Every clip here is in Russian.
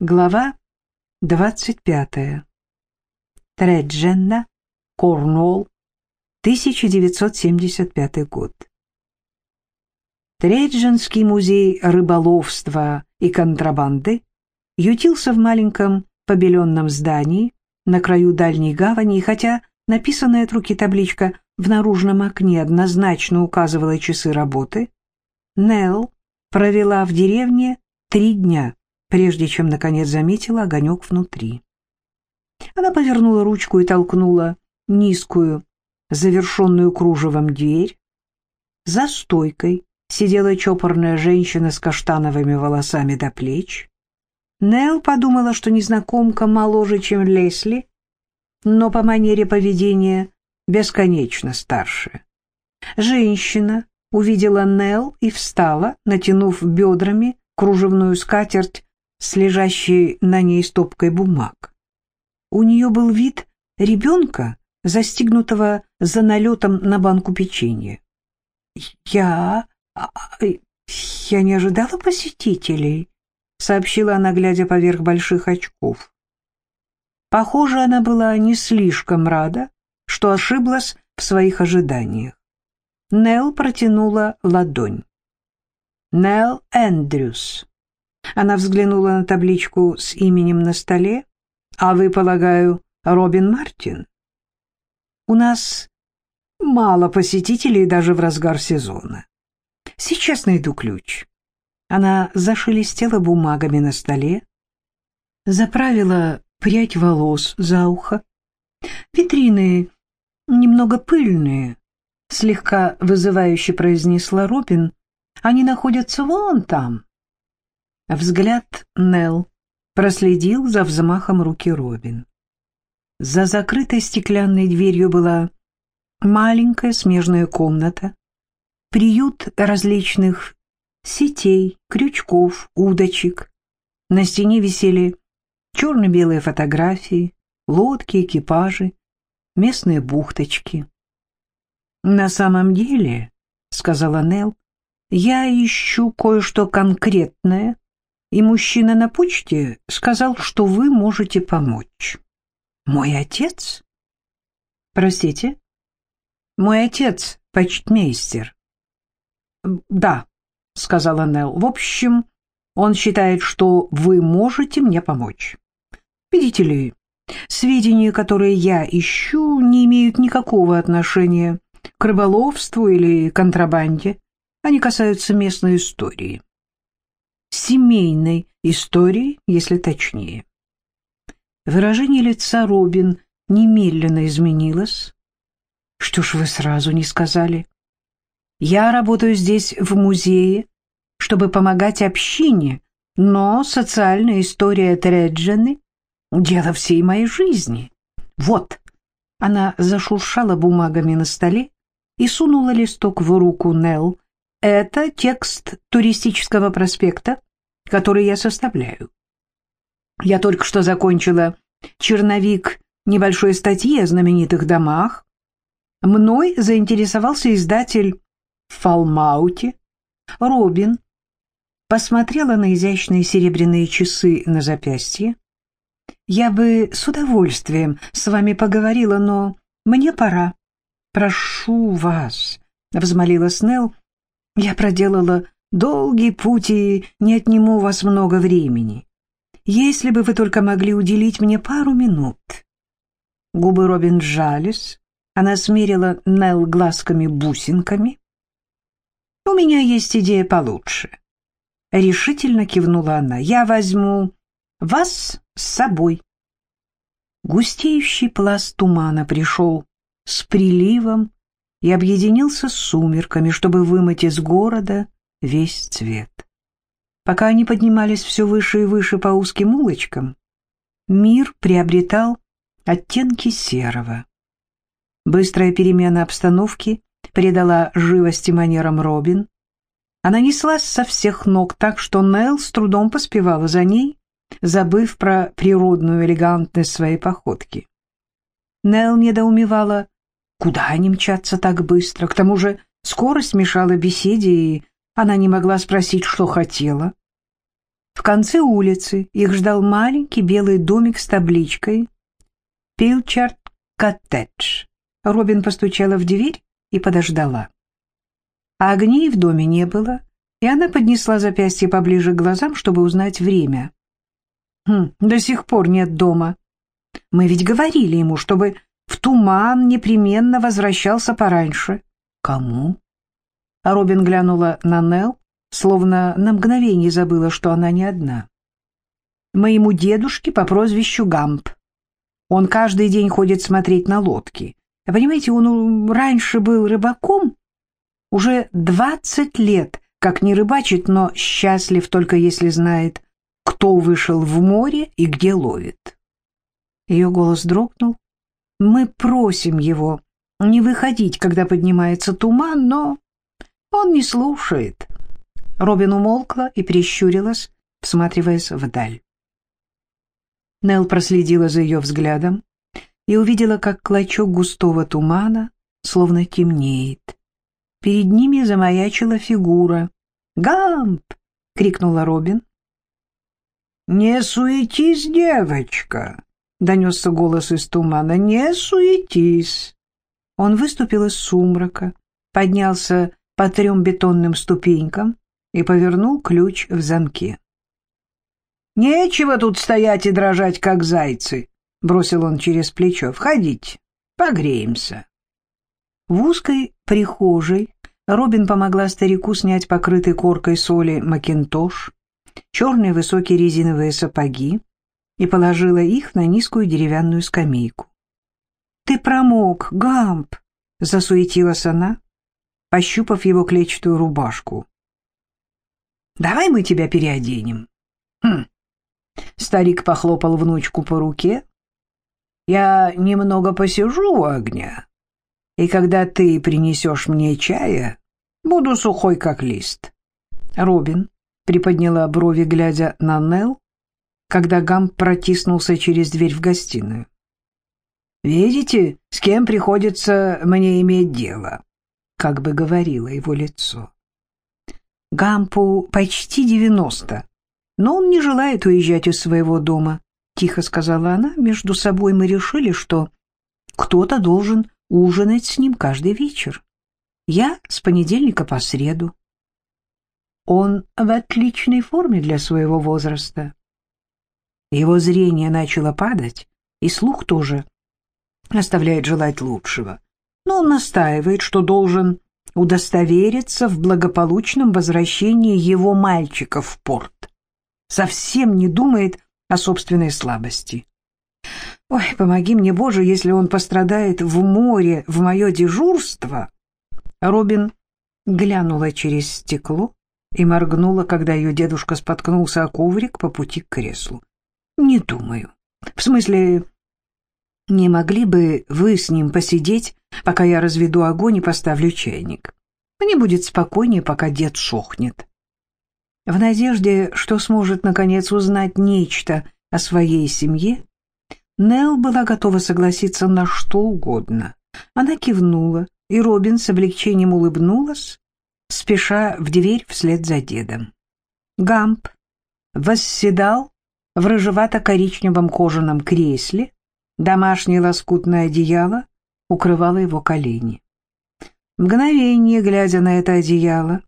Глава 25. Тредженна, Корнуолл, 1975 год. Тредженский музей рыболовства и контрабанды ютился в маленьком побеленном здании на краю дальней гавани, хотя написанная от руки табличка в наружном окне однозначно указывала часы работы, Нелл провела в деревне три дня прежде чем, наконец, заметила огонек внутри. Она повернула ручку и толкнула низкую, завершенную кружевом дверь. За стойкой сидела чопорная женщина с каштановыми волосами до плеч. Нелл подумала, что незнакомка моложе, чем Лесли, но по манере поведения бесконечно старше. Женщина увидела Нелл и встала, натянув бедрами кружевную скатерть с лежащей на ней стопкой бумаг. У нее был вид ребенка, застигнутого за налетом на банку печенья. «Я... А, я не ожидала посетителей», — сообщила она, глядя поверх больших очков. Похоже, она была не слишком рада, что ошиблась в своих ожиданиях. Нелл протянула ладонь. Нелл Эндрюс. Она взглянула на табличку с именем на столе. «А вы, полагаю, Робин Мартин?» «У нас мало посетителей даже в разгар сезона. Сейчас найду ключ». Она зашелестела бумагами на столе, заправила прядь волос за ухо. «Витрины немного пыльные», — слегка вызывающе произнесла Робин. «Они находятся вон там». Взгляд Нелл проследил за взмахом руки Робин. За закрытой стеклянной дверью была маленькая смежная комната, приют различных сетей, крючков, удочек. На стене висели черно-белые фотографии, лодки, экипажи, местные бухточки. «На самом деле, — сказала Нелл, — я ищу кое-что конкретное, и мужчина на почте сказал, что вы можете помочь. Мой отец? Простите? Мой отец — почтмейстер. Да, — сказала Нелл. В общем, он считает, что вы можете мне помочь. Видите ли, сведения, которые я ищу, не имеют никакого отношения к рыболовству или контрабанде. Они касаются местной истории семейной истории, если точнее. Выражение лица Робин немедленно изменилось. Что ж вы сразу не сказали? Я работаю здесь в музее, чтобы помогать общине, но социальная история Треджены — дело всей моей жизни. Вот. Она зашуршала бумагами на столе и сунула листок в руку Нелл, это текст туристического проспекта, который я составляю. Я только что закончила черновик небольшой статьи о знаменитых домах. Мной заинтересовался издатель в Фалмауте, Робин. Посмотрела на изящные серебряные часы на запястье. Я бы с удовольствием с вами поговорила, но мне пора. Прошу вас, — взмолила Снелл, я проделала долгий путь и не отниму у вас много времени. Если бы вы только могли уделить мне пару минут. Губы Робин сжались, она смерила Нелл глазками-бусинками. «У меня есть идея получше», — решительно кивнула она. «Я возьму вас с собой». Густеющий пласт тумана пришел с приливом, и объединился с сумерками, чтобы вымыть из города весь цвет. Пока они поднимались все выше и выше по узким улочкам, мир приобретал оттенки серого. Быстрая перемена обстановки придала живости манерам Робин. Она неслась со всех ног так, что Нелл с трудом поспевала за ней, забыв про природную элегантность своей походки. Нелл недоумевала, Куда они мчатся так быстро? К тому же скорость мешала беседе, и она не могла спросить, что хотела. В конце улицы их ждал маленький белый домик с табличкой «Пилчард коттедж». Робин постучала в дверь и подождала. А огней в доме не было, и она поднесла запястье поближе к глазам, чтобы узнать время. «Хм, до сих пор нет дома. Мы ведь говорили ему, чтобы в туман непременно возвращался пораньше. Кому?» А Робин глянула на Нелл, словно на мгновение забыла, что она не одна. «Моему дедушке по прозвищу Гамп. Он каждый день ходит смотреть на лодки. Понимаете, он раньше был рыбаком, уже двадцать лет, как не рыбачит, но счастлив только если знает, кто вышел в море и где ловит. Ее голос дрогнул. Мы просим его не выходить, когда поднимается туман, но он не слушает. Робин умолкла и прищурилась, всматриваясь вдаль. Нел проследила за ее взглядом и увидела, как клочок густого тумана словно темнеет. Перед ними замаячила фигура. «Гамп!» — крикнула Робин. «Не суетись, девочка!» — донесся голос из тумана. «Не суетись!» Он выступил из сумрака, поднялся по трем бетонным ступенькам и повернул ключ в замке. «Нечего тут стоять и дрожать, как зайцы!» — бросил он через плечо. «Входите, погреемся». В узкой прихожей Робин помогла старику снять покрытый коркой соли макинтош, черные высокие резиновые сапоги и положила их на низкую деревянную скамейку. «Ты промок, Гамп!» — засуетилась она, пощупав его клетчатую рубашку. «Давай мы тебя переоденем». «Хм». Старик похлопал внучку по руке. «Я немного посижу у огня, и когда ты принесешь мне чая, буду сухой, как лист». Робин приподняла брови, глядя на Нелл, когда Гам протиснулся через дверь в гостиную. «Видите, с кем приходится мне иметь дело?» Как бы говорило его лицо. «Гампу почти девяносто, но он не желает уезжать из своего дома», — тихо сказала она. «Между собой мы решили, что кто-то должен ужинать с ним каждый вечер. Я с понедельника по среду. Он в отличной форме для своего возраста. Его зрение начало падать, и слух тоже оставляет желать лучшего. Но он настаивает, что должен удостовериться в благополучном возвращении его мальчика в порт. Совсем не думает о собственной слабости. Ой, помоги мне, Боже, если он пострадает в море в мое дежурство. Робин глянула через стекло и моргнула, когда ее дедушка споткнулся о коврик по пути к креслу. Не думаю. В смысле, не могли бы вы с ним посидеть, пока я разведу огонь и поставлю чайник? Мне будет спокойнее, пока дед шохнет. В надежде, что сможет наконец узнать нечто о своей семье, Нелл была готова согласиться на что угодно. Она кивнула, и Робин с облегчением улыбнулась, спеша в дверь вслед за дедом. Гамп восседал в рыжевато-коричневом кожаном кресле, домашнее лоскутное одеяло укрывало его колени. Мгновение, глядя на это одеяло,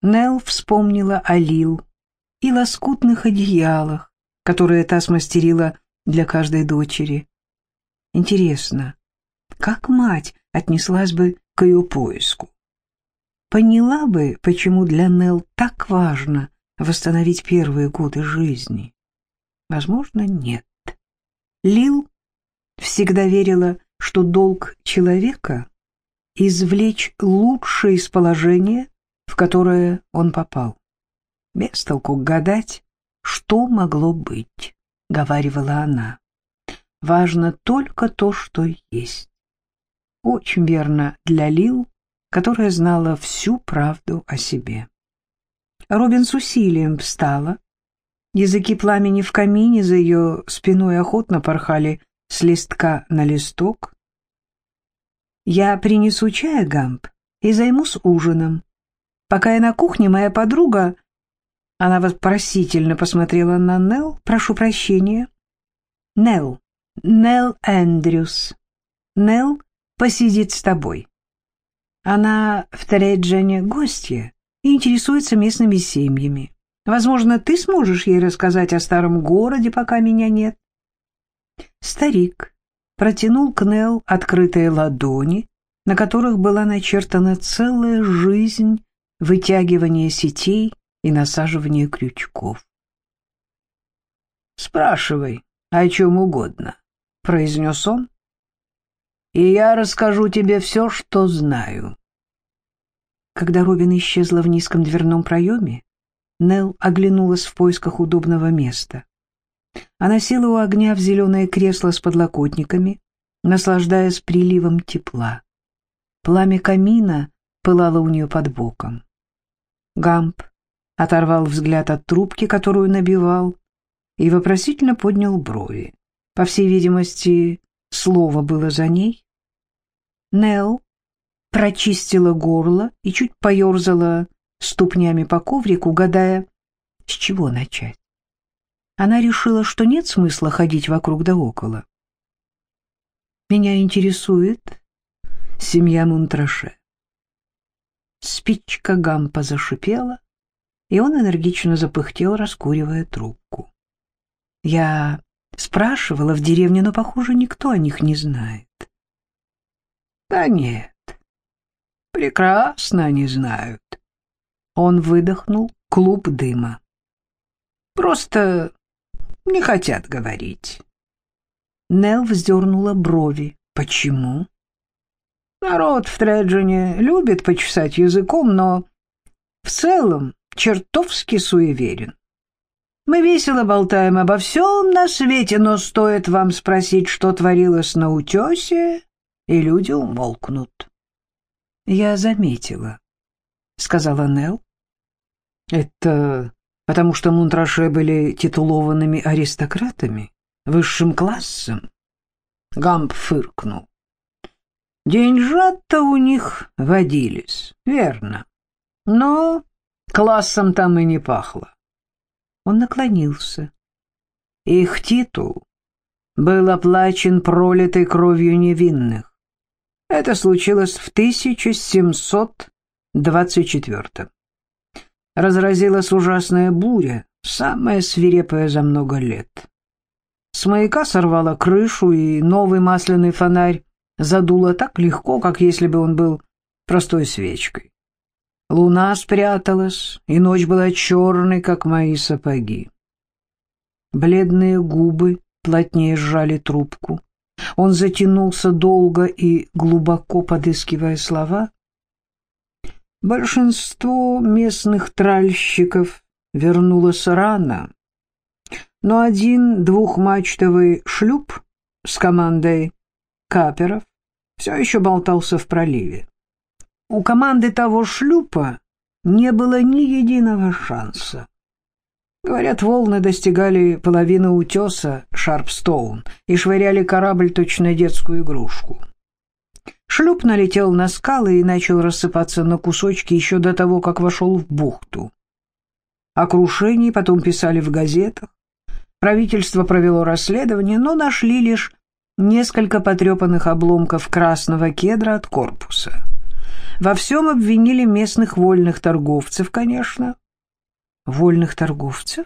Нелл вспомнила о Лил и лоскутных одеялах, которые та смастерила для каждой дочери. Интересно, как мать отнеслась бы к ее поиску? Поняла бы, почему для Нелл так важно восстановить первые годы жизни? Возможно, нет. Лил всегда верила, что долг человека — извлечь лучшее из положения, в которое он попал. Без толку гадать, что могло быть говаривала она. Важно только то, что есть. Очень верно для Лил, которая знала всю правду о себе. Робин с усилием встала. Языки пламени в камине за ее спиной охотно порхали с листка на листок. «Я принесу чай, Гамп, и займусь ужином. Пока я на кухне, моя подруга...» Она вопросительно посмотрела на Нелл. «Прошу прощения». «Нелл, Нелл Эндрюс. Нелл посидит с тобой. Она в Треджене гостья и интересуется местными семьями. Возможно, ты сможешь ей рассказать о старом городе, пока меня нет». Старик протянул к Нелл открытые ладони, на которых была начертана целая жизнь вытягивания сетей и насаживания крючков. «Спрашивай о чем угодно», — произнес он, — «и я расскажу тебе все, что знаю». Когда Робин исчезла в низком дверном проеме, Нелл оглянулась в поисках удобного места. Она села у огня в зеленое кресло с подлокотниками, наслаждаясь приливом тепла. Пламя камина пылало у нее под боком. Гамп оторвал взгляд от трубки, которую набивал, и вопросительно поднял брови. По всей видимости, слово было за ней. Нелл прочистила горло и чуть поерзала ступнями по коврику, гадая, с чего начать. Она решила, что нет смысла ходить вокруг да около. «Меня интересует семья Мунтраше». Спичка Гампа зашипела, и он энергично запыхтел, раскуривая трубку. Я спрашивала в деревне, но, похоже, никто о них не знает. Да нет, прекрасно они знают. Он выдохнул клуб дыма. Просто не хотят говорить. Нел вздернула брови. Почему? Народ в Треджине любит почесать языком, но в целом чертовски суеверен. Мы весело болтаем обо всем на свете, но стоит вам спросить, что творилось на утесе, и люди умолкнут. — Я заметила, — сказала Нелл. — Это потому что Мунтраше были титулованными аристократами, высшим классом? Гамп фыркнул. Деньжат-то у них водились, верно. Но классом там и не пахло. Он наклонился. Их титул был оплачен пролитой кровью невинных. Это случилось в 1724 Разразилась ужасная буря, самая свирепая за много лет. С маяка сорвала крышу, и новый масляный фонарь задуло так легко, как если бы он был простой свечкой. Луна спряталась, и ночь была черной, как мои сапоги. Бледные губы плотнее сжали трубку. Он затянулся долго и глубоко подыскивая слова. Большинство местных тральщиков вернулось рано, но один двухмачтовый шлюп с командой каперов все еще болтался в проливе. У команды того шлюпа не было ни единого шанса. Говорят, волны достигали половины утеса Шарпстоун и швыряли корабль точно детскую игрушку. Шлюп налетел на скалы и начал рассыпаться на кусочки еще до того, как вошел в бухту. О крушении потом писали в газетах. Правительство провело расследование, но нашли лишь несколько потрепанных обломков красного кедра от корпуса. Во всем обвинили местных вольных торговцев, конечно. Вольных торговцев?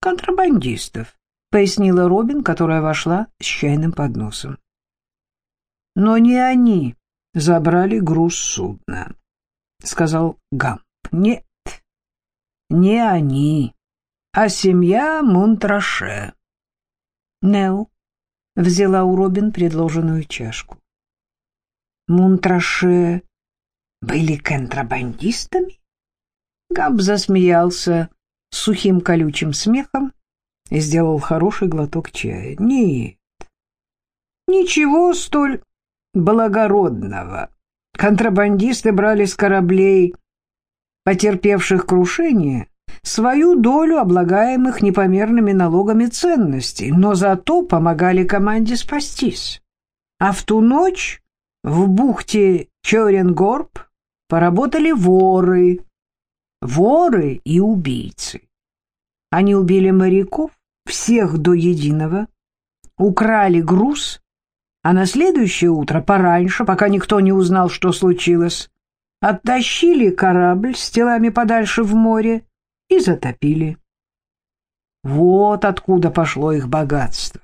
Контрабандистов, пояснила Робин, которая вошла с чайным подносом. Но не они забрали груз судна, сказал Гамп. Нет, не они, а семья Мунтраше. Нео взяла у Робин предложенную чашку. Мунтраше были контрабандистами? Габ засмеялся сухим колючим смехом и сделал хороший глоток чая. Нет, ничего столь благородного. Контрабандисты брали с кораблей, потерпевших крушение, свою долю облагаемых непомерными налогами ценностей, но зато помогали команде спастись. А в ту ночь в бухте Чоренгорб поработали воры, воры и убийцы. Они убили моряков, всех до единого, украли груз, а на следующее утро пораньше, пока никто не узнал, что случилось, оттащили корабль с телами подальше в море и затопили. Вот откуда пошло их богатство.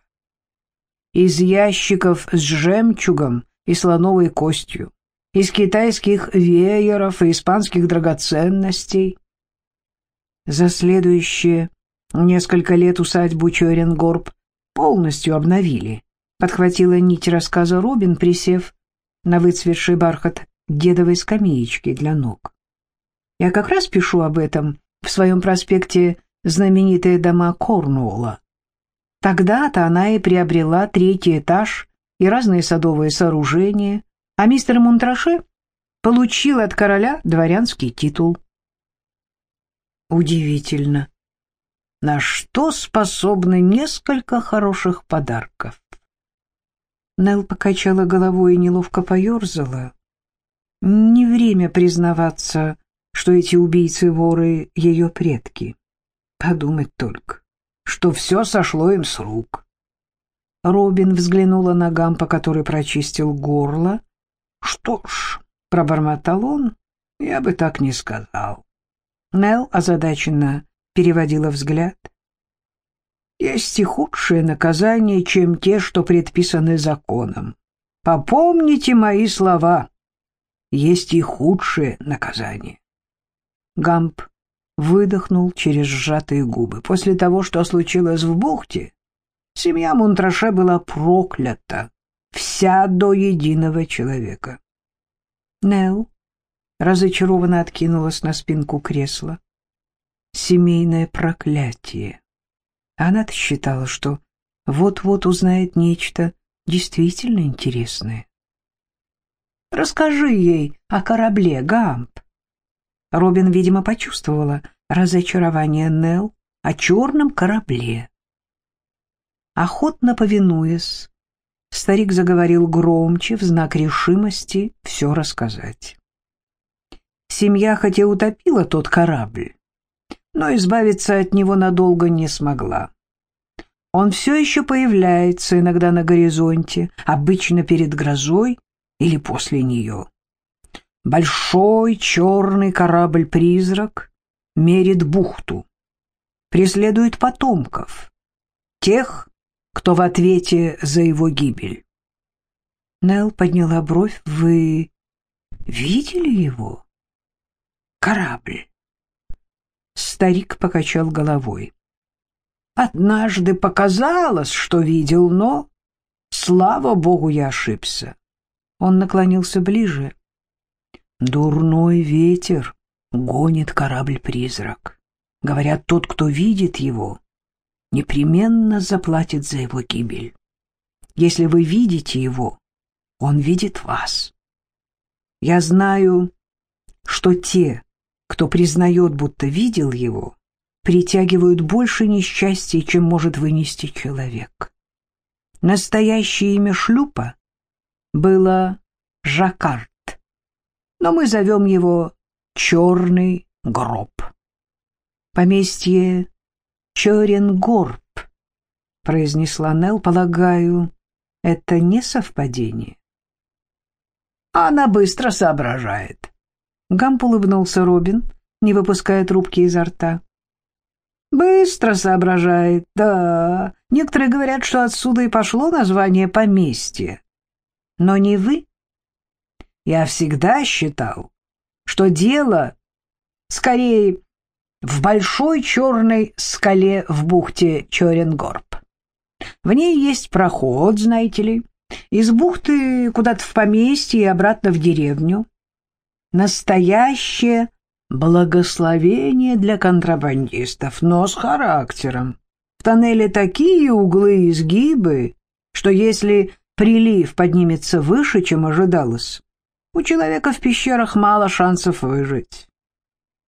Из ящиков с жемчугом и слоновой костью, из китайских вееров и испанских драгоценностей. За следующие несколько лет усадьбу Чоренгорб полностью обновили. Подхватила нить рассказа Робин, присев на выцветший бархат дедовой скамеечки для ног. Я как раз пишу об этом в своем проспекте знаменитые дома Корнуолла. Тогда-то она и приобрела третий этаж и разные садовые сооружения, а мистер Мунтраше получил от короля дворянский титул. Удивительно, на что способны несколько хороших подарков. Нелл покачала головой и неловко поерзала. Не время признаваться, что эти убийцы-воры — ее предки. Подумать только, что все сошло им с рук. Робин взглянула на Гампа, который прочистил горло. «Что ж», — пробормотал он, — «я бы так не сказал». Нелл озадаченно переводила взгляд. «Есть и худшее наказание, чем те, что предписаны законом. Попомните мои слова. Есть и худшее наказание». Гамп выдохнул через сжатые губы. После того, что случилось в бухте, семья Мунтраше была проклята, вся до единого человека. Нелл разочарованно откинулась на спинку кресла. Семейное проклятие. Она-то считала, что вот-вот узнает нечто действительно интересное. «Расскажи ей о корабле, Гамп», Робин, видимо, почувствовала разочарование Нелл о черном корабле. Охотно повинуясь, старик заговорил громче в знак решимости все рассказать. Семья хотя утопила тот корабль, но избавиться от него надолго не смогла. Он все еще появляется иногда на горизонте, обычно перед грозой или после нее. Большой черный корабль-призрак мерит бухту, преследует потомков, тех, кто в ответе за его гибель. Нелл подняла бровь. «Вы видели его?» «Корабль». Старик покачал головой. «Однажды показалось, что видел, но, слава богу, я ошибся». Он наклонился ближе. Дурной ветер гонит корабль-призрак. Говорят, тот, кто видит его, непременно заплатит за его гибель. Если вы видите его, он видит вас. Я знаю, что те, кто признает, будто видел его, притягивают больше несчастья, чем может вынести человек. Настоящее имя шлюпа было Жаккард но мы зовем его «Черный гроб». Поместье Чоренгорб, произнесла Нел, полагаю, это не совпадение. Она быстро соображает. Гамп улыбнулся Робин, не выпуская трубки изо рта. Быстро соображает, да. Некоторые говорят, что отсюда и пошло название поместья. Но не вы я всегда считал, что дело скорее в большой черной скале в бухте Чоренгорб. В ней есть проход, знаете ли, из бухты куда-то в поместье и обратно в деревню. Настоящее благословение для контрабандистов, но с характером. В тоннеле такие углы и изгибы, что если прилив поднимется выше, чем ожидалось, у человека в пещерах мало шансов выжить.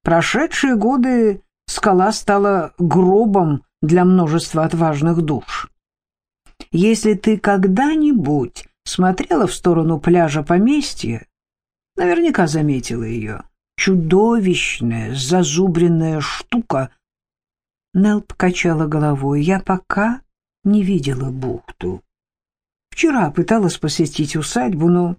Прошедшие годы скала стала гробом для множества отважных душ. Если ты когда-нибудь смотрела в сторону пляжа поместья, наверняка заметила ее. чудовищная зазубренная штука. Нелл покачала головой. Я пока не видела бухту. Вчера пыталась посетить усадьбу, но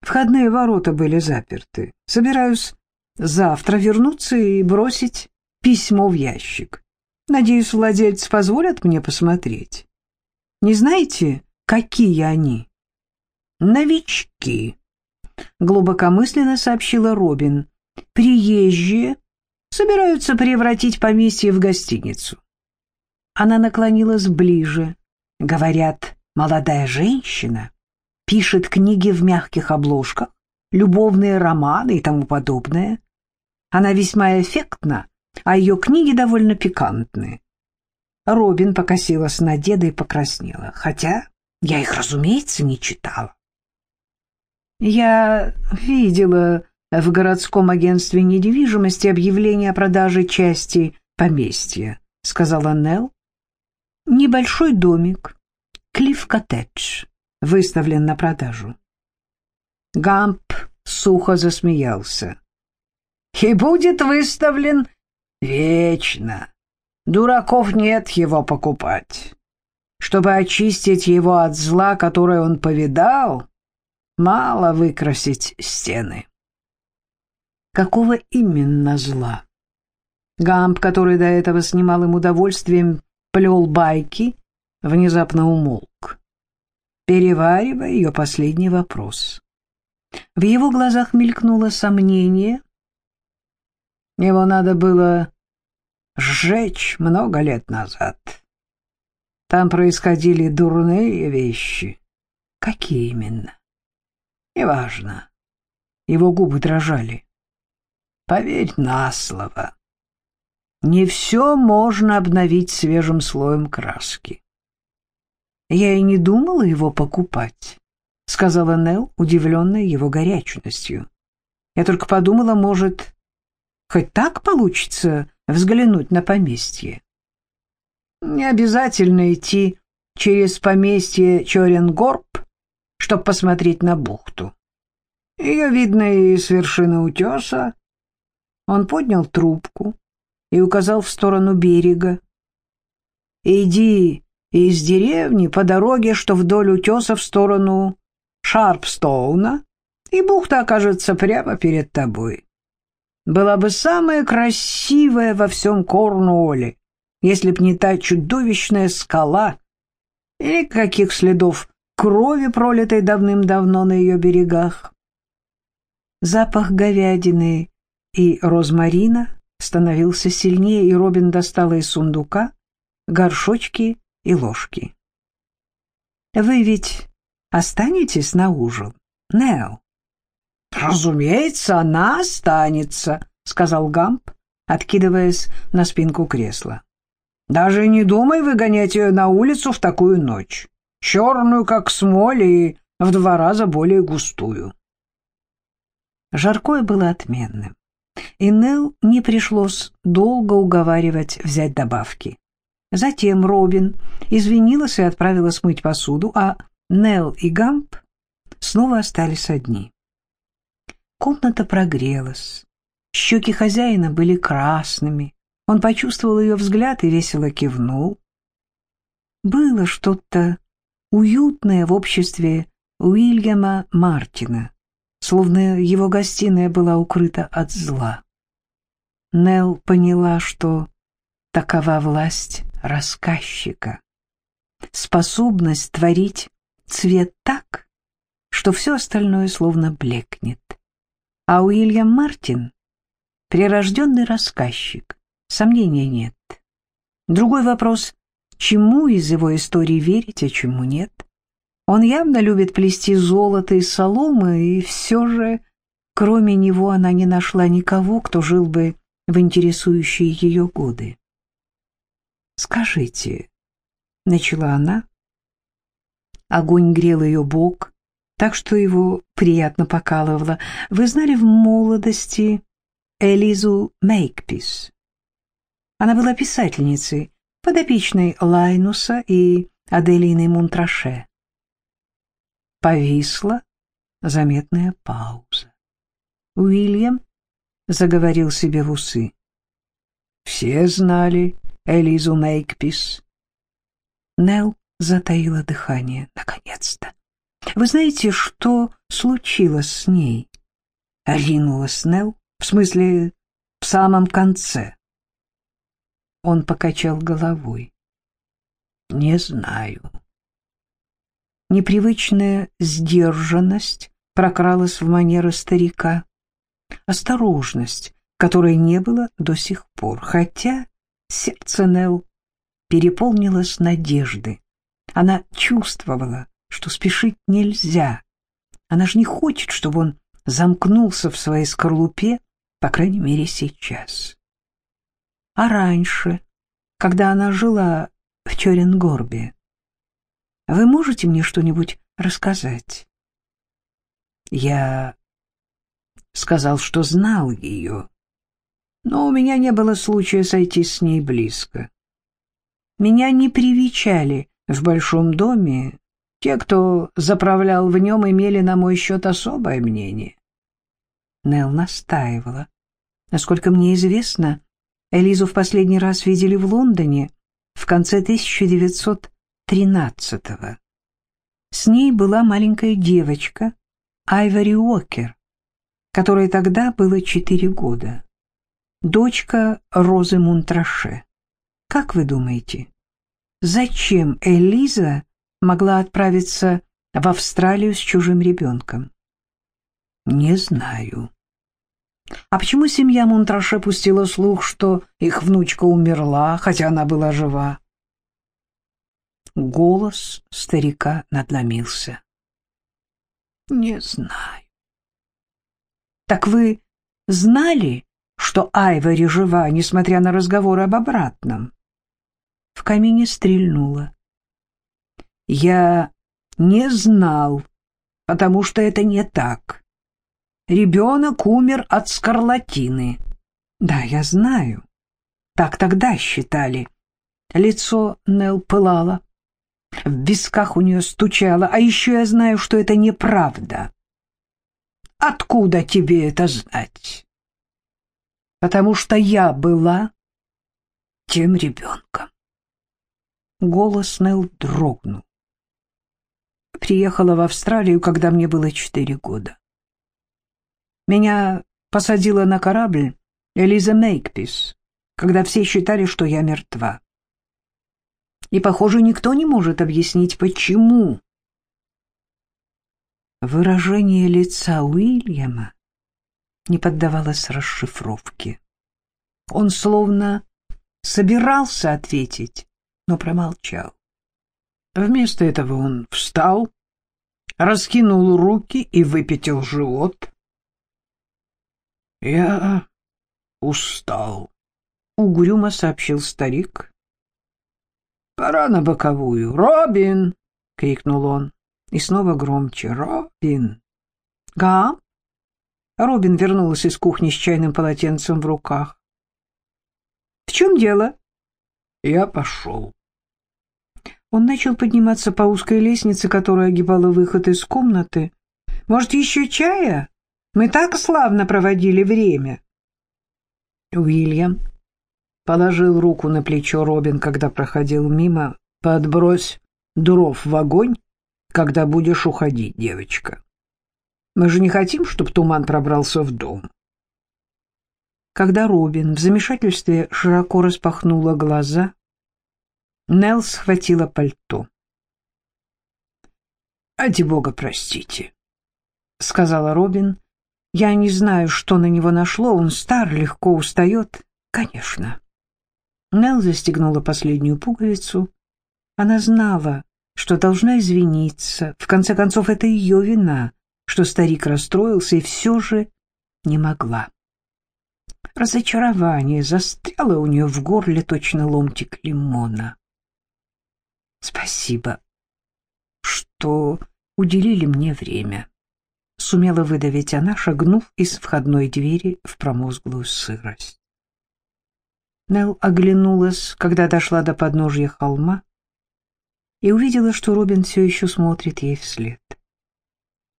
входные ворота были заперты. Собираюсь завтра вернуться и бросить письмо в ящик. Надеюсь, владельцы позволят мне посмотреть. Не знаете, какие они? Новички, глубокомысленно сообщила Робин. Приезжие собираются превратить поместье в гостиницу. Она наклонилась ближе. Говорят, молодая женщина пишет книги в мягких обложках, любовные романы и тому подобное. Она весьма эффектна, а ее книги довольно пикантны. Робин покосилась на деда и покраснела, хотя я их, разумеется, не читала. Я видела в городском агентстве недвижимости объявление о продаже части поместья, сказала Нелл. Небольшой домик, клифф-коттедж, выставлен на продажу. Гамп сухо засмеялся. И будет выставлен вечно. Дураков нет его покупать. Чтобы очистить его от зла, которое он повидал, мало выкрасить стены. Какого именно зла? Гамп, который до этого с немалым удовольствием плел байки, внезапно умолк, переваривая ее последний вопрос. В его глазах мелькнуло сомнение. Его надо было сжечь много лет назад. Там происходили дурные вещи. Какие именно? Неважно. Его губы дрожали. Поверь на слово. Не все можно обновить свежим слоем краски. Я и не думала его покупать, сказала Нел, удивленная его горячностью. Я только подумала, может, хоть так получится взглянуть на поместье. Не обязательно идти через поместье Чоренгорб чтобы посмотреть на бухту. Ее видно и с вершины утеса. Он поднял трубку и указал в сторону берега. «Иди из деревни по дороге, что вдоль утеса в сторону Шарпстоуна, и бухта окажется прямо перед тобой. Была бы самая красивая во всем Корнуолле, если б не та чудовищная скала или каких следов крови, пролитой давным-давно на ее берегах. Запах говядины и розмарина становился сильнее, и Робин достала из сундука горшочки и ложки. «Вы ведь останетесь на ужин, Нео?» «Разумеется, она останется», — сказал Гамп, откидываясь на спинку кресла. «Даже не думай выгонять ее на улицу в такую ночь черную, как смоль, и в два раза более густую. Жаркое было отменным, и Нел не пришлось долго уговаривать взять добавки. Затем Робин извинилась и отправилась мыть посуду, а Нел и Гамп снова остались одни. Комната прогрелась. Щеки хозяина были красными. Он почувствовал ее взгляд и весело кивнул. Было что-то уютное в обществе Уильяма Мартина, словно его гостиная была укрыта от зла. Нелл поняла, что такова власть рассказчика, способность творить цвет так, что все остальное словно блекнет. А Уильям Мартин — прирожденный рассказчик, сомнения нет. Другой вопрос чему из его истории верить, а чему нет. Он явно любит плести золото из соломы, и все же, кроме него, она не нашла никого, кто жил бы в интересующие ее годы. «Скажите», — начала она, огонь грел ее бок, так что его приятно покалывало, «вы знали в молодости Элизу Мейкпис?» Она была писательницей, подопечной Лайнуса и Аделины Мунтраше. Повисла заметная пауза. Уильям заговорил себе в усы. Все знали Элизу Мейкпис. Нелл затаила дыхание. Наконец-то. Вы знаете, что случилось с ней? Ринулась Нелл. В смысле, в самом конце. Он покачал головой. Не знаю. Непривычная сдержанность прокралась в манеры старика. Осторожность, которой не было до сих пор, хотя сердце Нелл переполнилось надежды. Она чувствовала, что спешить нельзя. Она же не хочет, чтобы он замкнулся в своей скорлупе, по крайней мере, сейчас. А раньше, когда она жила в Чоренгорбе, вы можете мне что-нибудь рассказать? Я сказал, что знал ее, но у меня не было случая сойти с ней близко. Меня не привечали в большом доме, те, кто заправлял в нем, имели на мой счет особое мнение. Нелл настаивала. Насколько мне известно, Элизу в последний раз видели в Лондоне в конце 1913-го. С ней была маленькая девочка Айвори Уокер, которой тогда было четыре года. Дочка Розы Мунтраше. Как вы думаете, зачем Элиза могла отправиться в Австралию с чужим ребенком? Не знаю. А почему семья Мунтраше пустила слух, что их внучка умерла, хотя она была жива? Голос старика надломился. Не знаю. Так вы знали, что Айвори жива, несмотря на разговоры об обратном? В камине стрельнуло. Я не знал, потому что это не так. Ребенок умер от скарлатины. Да, я знаю. Так тогда считали. Лицо Нел пылало. В висках у нее стучало. А еще я знаю, что это неправда. Откуда тебе это знать? Потому что я была тем ребенком. Голос Нел дрогнул. Приехала в Австралию, когда мне было четыре года. Меня посадила на корабль Элиза Мейкпис, когда все считали, что я мертва. И, похоже, никто не может объяснить, почему. Выражение лица Уильяма не поддавалось расшифровке. Он словно собирался ответить, но промолчал. Вместо этого он встал, раскинул руки и выпятил живот. «Я устал», — угрюмо сообщил старик. «Пора на боковую. Робин!» — крикнул он. И снова громче. «Робин!» «Га?» Робин вернулась из кухни с чайным полотенцем в руках. «В чем дело?» «Я пошел». Он начал подниматься по узкой лестнице, которая огибала выход из комнаты. «Может, еще чая?» Мы так славно проводили время. Уильям положил руку на плечо Робин, когда проходил мимо. Подбрось дров в огонь, когда будешь уходить, девочка. Мы же не хотим, чтобы туман пробрался в дом. Когда Робин в замешательстве широко распахнула глаза, Нелл схватила пальто. «Ради бога, простите», — сказала Робин, я не знаю, что на него нашло, он стар, легко устает. Конечно. Нелл застегнула последнюю пуговицу. Она знала, что должна извиниться. В конце концов, это ее вина, что старик расстроился и все же не могла. Разочарование застряло у нее в горле точно ломтик лимона. Спасибо, что уделили мне время сумела выдавить она, шагнув из входной двери в промозглую сырость. Нелл оглянулась, когда дошла до подножья холма, и увидела, что Робин все еще смотрит ей вслед.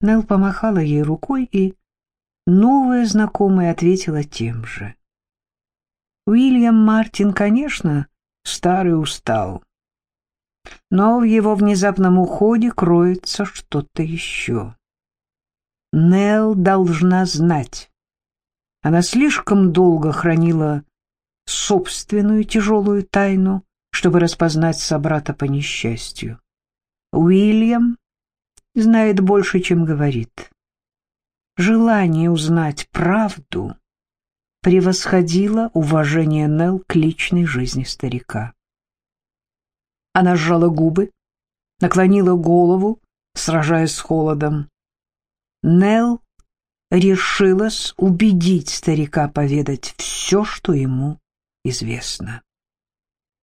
Нелл помахала ей рукой и Новая знакомая ответила тем же. Уильям Мартин, конечно, старый устал. Но в его внезапном уходе кроется что-то еще. Нелл должна знать. Она слишком долго хранила собственную тяжелую тайну, чтобы распознать собрата по несчастью. Уильям знает больше, чем говорит. Желание узнать правду превосходило уважение Нелл к личной жизни старика. Она сжала губы, наклонила голову, сражаясь с холодом. Нелл решилась убедить старика поведать все, что ему известно.